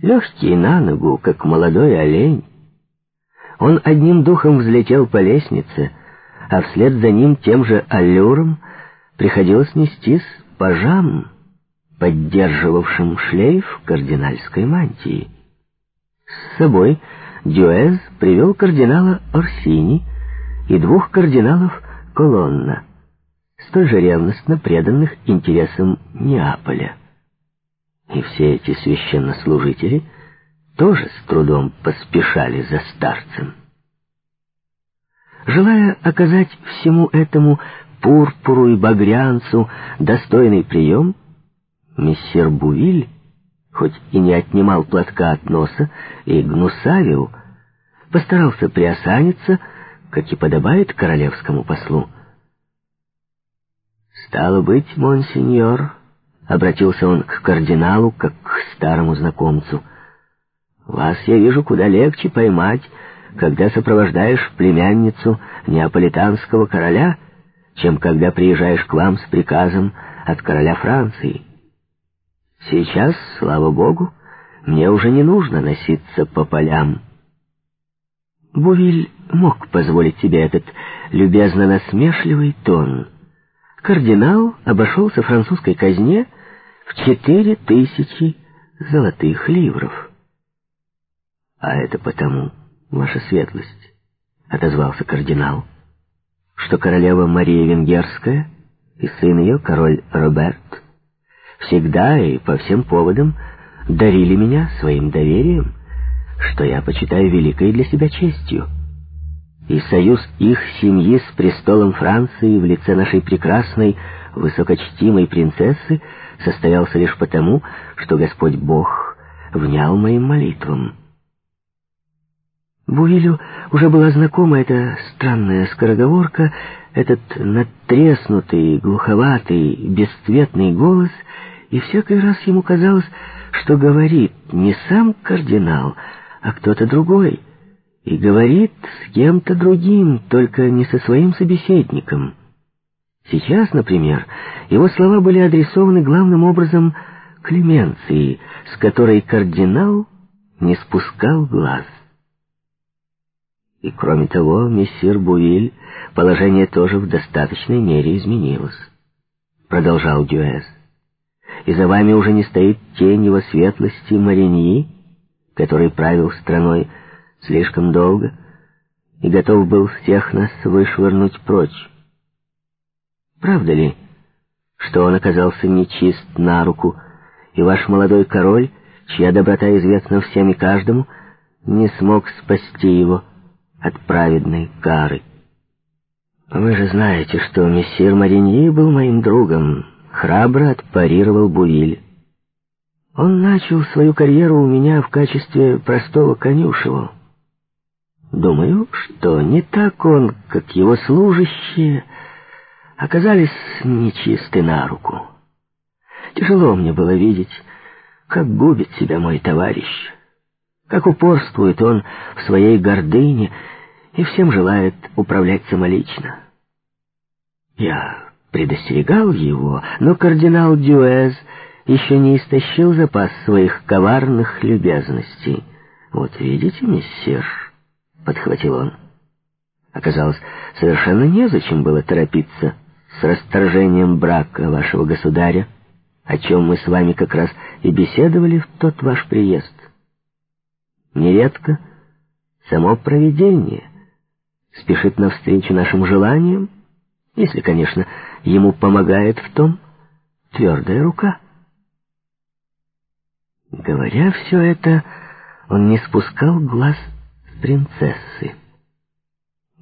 легкий на ногу, как молодой олень. Он одним духом взлетел по лестнице, а вслед за ним тем же аллюром приходилось нестись пажам, поддерживавшим шлейф кардинальской мантии. С собой Дюэз привел кардинала Орсини и двух кардиналов Колонна, столь же ревностно преданных интересам Неаполя. И все эти священнослужители тоже с трудом поспешали за старцем. Желая оказать всему этому пурпуру и багрянцу достойный прием, мессер Бувиль, хоть и не отнимал платка от носа и гнусавил, постарался приосаниться, как и подобает королевскому послу. «Стало быть, монсеньор», — обратился он к кардиналу, как к старому знакомцу, — «вас я вижу куда легче поймать, когда сопровождаешь племянницу неаполитанского короля, чем когда приезжаешь к вам с приказом от короля Франции. Сейчас, слава богу, мне уже не нужно носиться по полям». Бувиль мог позволить себе этот любезно-насмешливый тон. Кардинал обошелся французской казне в четыре тысячи золотых ливров. «А это потому, ваша светлость», — отозвался кардинал, «что королева Мария Венгерская и сын ее, король Роберт, всегда и по всем поводам дарили меня своим доверием, что я почитаю великой для себя честью. И союз их семьи с престолом Франции в лице нашей прекрасной, высокочтимой принцессы состоялся лишь потому, что Господь Бог внял моим молитвам. Бувилю уже была знакома эта странная скороговорка, этот надтреснутый, глуховатый, бесцветный голос, и всякий раз ему казалось, что говорит не сам кардинал, а кто-то другой, и говорит с кем-то другим, только не со своим собеседником. Сейчас, например, его слова были адресованы главным образом Клеменции, с которой кардинал не спускал глаз. И кроме того, мессир Бувиль, положение тоже в достаточной мере изменилось. Продолжал Дюэс. И за вами уже не стоит тень его светлости Мариньи, который правил страной слишком долго и готов был всех нас вышвырнуть прочь. Правда ли, что он оказался нечист на руку, и ваш молодой король, чья доброта известна всем и каждому, не смог спасти его от праведной кары? Вы же знаете, что мессир Мариньи был моим другом, храбро отпарировал Бувиль. Он начал свою карьеру у меня в качестве простого конюшева. Думаю, что не так он, как его служащие, оказались нечисты на руку. Тяжело мне было видеть, как губит себя мой товарищ, как упорствует он в своей гордыне и всем желает управлять самолично. Я предостерегал его, но кардинал Дюэз еще не истощил запас своих коварных любезностей. «Вот видите, миссир», — подхватил он. Оказалось, совершенно незачем было торопиться с расторжением брака вашего государя, о чем мы с вами как раз и беседовали в тот ваш приезд. Нередко само провидение спешит навстречу нашим желаниям, если, конечно, ему помогает в том твердая рука. Говоря все это, он не спускал глаз с принцессы.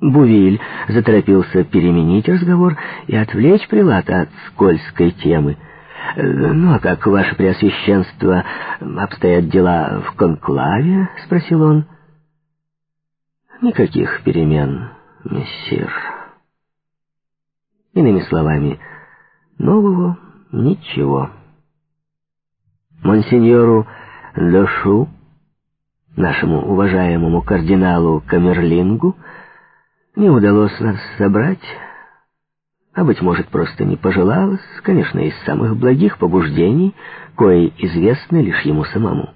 Бувиль заторопился переменить разговор и отвлечь прилата от скользкой темы. «Ну, а как, ваше преосвященство, обстоят дела в конклаве?» — спросил он. «Никаких перемен, мессир. Иными словами, нового ничего» монсеньору Лешу, нашему уважаемому кардиналу Камерлингу, не удалось нас собрать, а, быть может, просто не пожелалось, конечно, из самых благих побуждений, кои известны лишь ему самому.